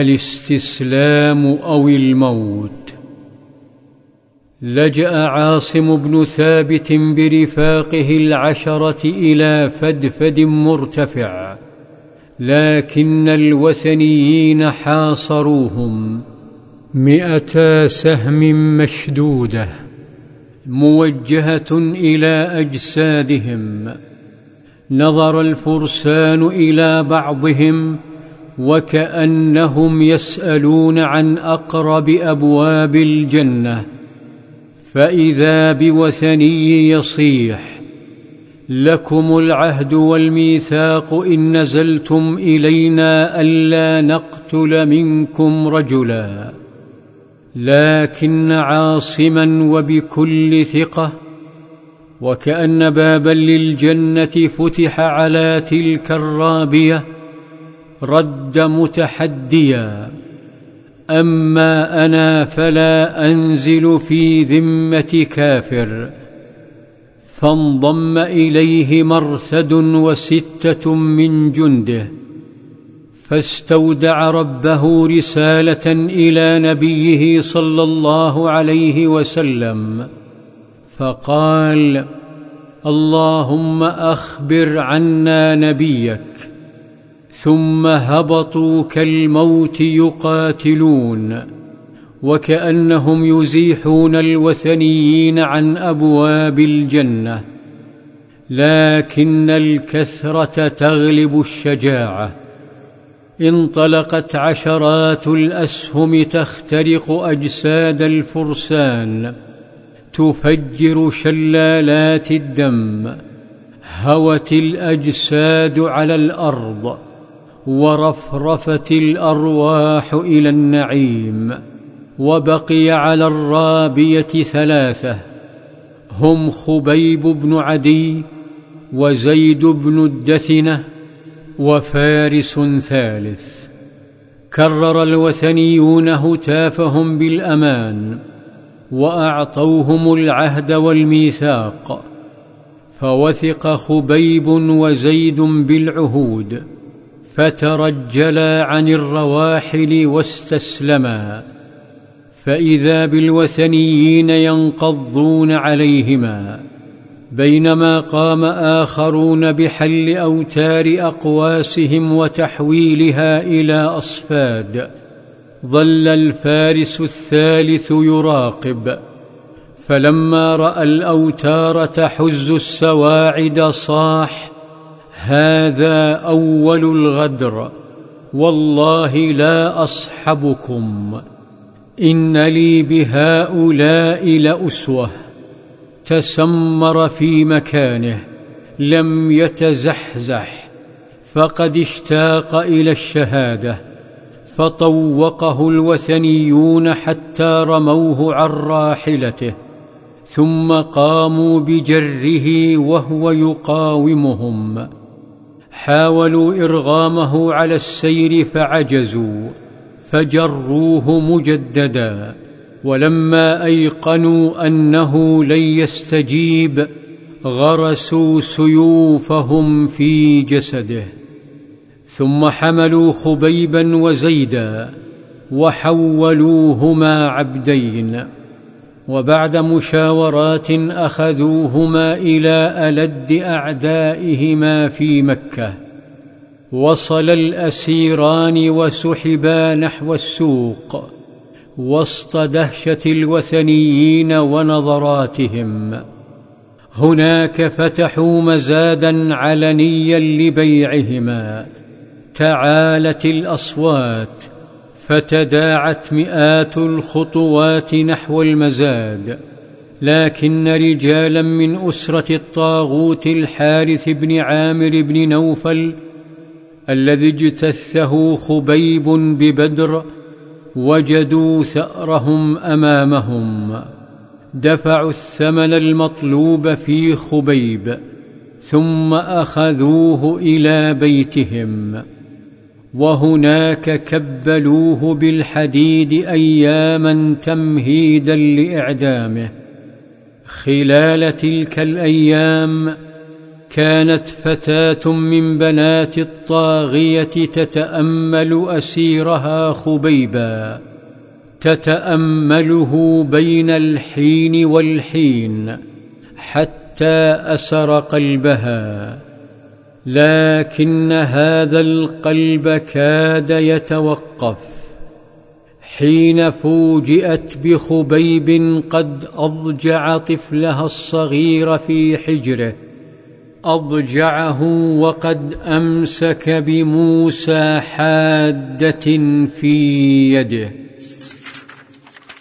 الاستسلام أو الموت. لجأ عاصم بن ثابت برفاقه العشرة إلى فدفد مرتفع لكن الوثنيين حاصروهم. مئتا سهم مشدودة موجهة إلى أجسادهم. نظر الفرسان إلى بعضهم وكأنهم يسألون عن أقرب أبواب الجنة فإذا بوثني يصيح لكم العهد والميثاق إن نزلتم إلينا ألا نقتل منكم رجلا لكن عاصما وبكل ثقة وكأن بابا للجنة فتح على تلك الرابية رد متحديا. أما أنا فلا أنزل في ذمة كافر. فانضم إليه مرثد وستة من جنده. فاستودع ربه رسالة إلى نبيه صلى الله عليه وسلم. فقال اللهم أخبر عنا نبيك. ثم هبطوا كالموت يقاتلون وكأنهم يزيحون الوثنيين عن أبواب الجنة لكن الكثرة تغلب الشجاعة. انطلقت عشرات الأسهم تخترق أجساد الفرسان تفجر شلالات الدم هوت الأجساد على الأرض. ورفرفت الأرواح إلى النعيم وبقي على الرابية ثلاثة هم خبيب بن عدي وزيد بن الدثنه وفارس ثالث كرر الوثنيون هتافهم بالأمان وأعطوهم العهد والميثاق فوثق خبيب وزيد بالعهود فترجلا عن الرواحل واستسلما فإذا بالوثنيين ينقضون عليهما بينما قام آخرون بحل أوتار أقواسهم وتحويلها إلى أصفاد ظل الفارس الثالث يراقب فلما رأى الأوتار تحز السواعد صاح هذا أول الغدر والله لا أصحبكم. إن لي بهؤلاء لأسوة. تسمر في مكانه لم يتزحزح. فقد اشتاق إلى الشهادة. فطوقه الوثنيون حتى رموه عن راحلته. ثم قاموا بجره وهو يقاومهم. حاولوا إرغامه على السير فعجزوا فجروه مجددا ولما أيقنوا أنه لن يستجيب غرسوا سيوفهم في جسده. ثم حملوا خبيبا وزيدا وحولوهما عبدين. وبعد مشاورات أخذوهما إلى ألد أعدائهما في مكة. وصل الأسيران وسحبا نحو السوق وسط دهشة الوثنيين ونظراتهم. هناك فتحوا مزادا علنيا لبيعهما. تعالت الأصوات. فتداعت مئات الخطوات نحو المزاد لكن رجالا من أسرة الطاغوت الحارث بن عامر بن نوفل الذي اجتثه خبيب ببدر وجدوا ثأرهم أمامهم. دفعوا الثمن المطلوب في خبيب ثم أخذوه إلى بيتهم. وهناك كبلوه بالحديد أياما تمهيدا لإعدامه. خلال تلك الأيام كانت فتاة من بنات الطاغية تتأمل أسيرها خبيبا. تتأمله بين الحين والحين حتى أسر قلبها. لكن هذا القلب كاد يتوقف. حين فوجئت بخبيب قد أضجع طفلها الصغير في حجره. أضجعه وقد أمسك بموسى حادة في يده.